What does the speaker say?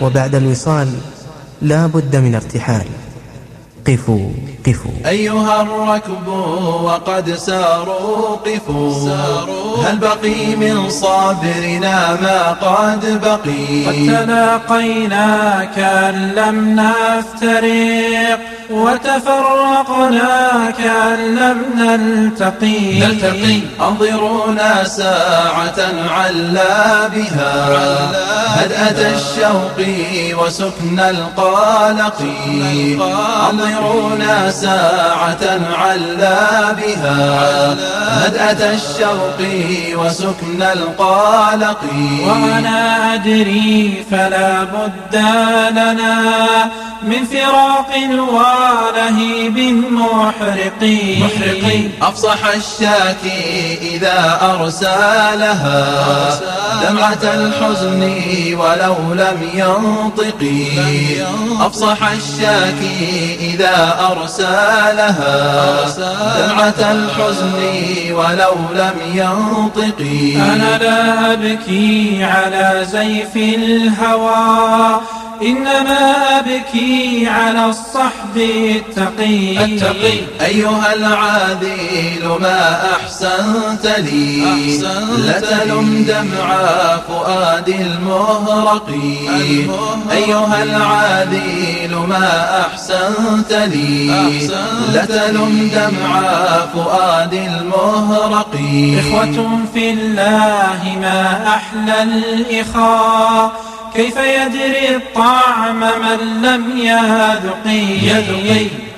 وبعد الوصال لا بد من ارتحال. قفوا قفوا. أيها الركب وقد ساروا قفوا. هل بقي من صابرنا ما قد بقي؟ قد تلاقينا كأن لم نفترق. وتفرقنا كأن لم نلتقي. نلتقي. أنظرونا ساعة علا بها. هدأة الشوق وسكن القلق. أنظرونا ساعة علا بها. هدأة الشوق وسكن القلق. وأنا أدري فلا بد لنا من فراق ولهيب محرق محرق أفصح الشاكي إذا أرسالها دمعة الحزن ولو لم ينطق أفصح الشاكي إذا أرسالها دمعة الحزن ولو لم ينطق أنا لا أبكي على زيف الهوى. إنما أبكي على الصحب التقي. التقي. أيها العادل ما أحسنت لي؟ لتلم دمع فؤاد المهرق أيها العادل ما أحسنت لي؟ لتلم دمع فؤاد المهرق إخوة في الله ما أحلى الإخاء. كيف يدري الطعم من لم يذق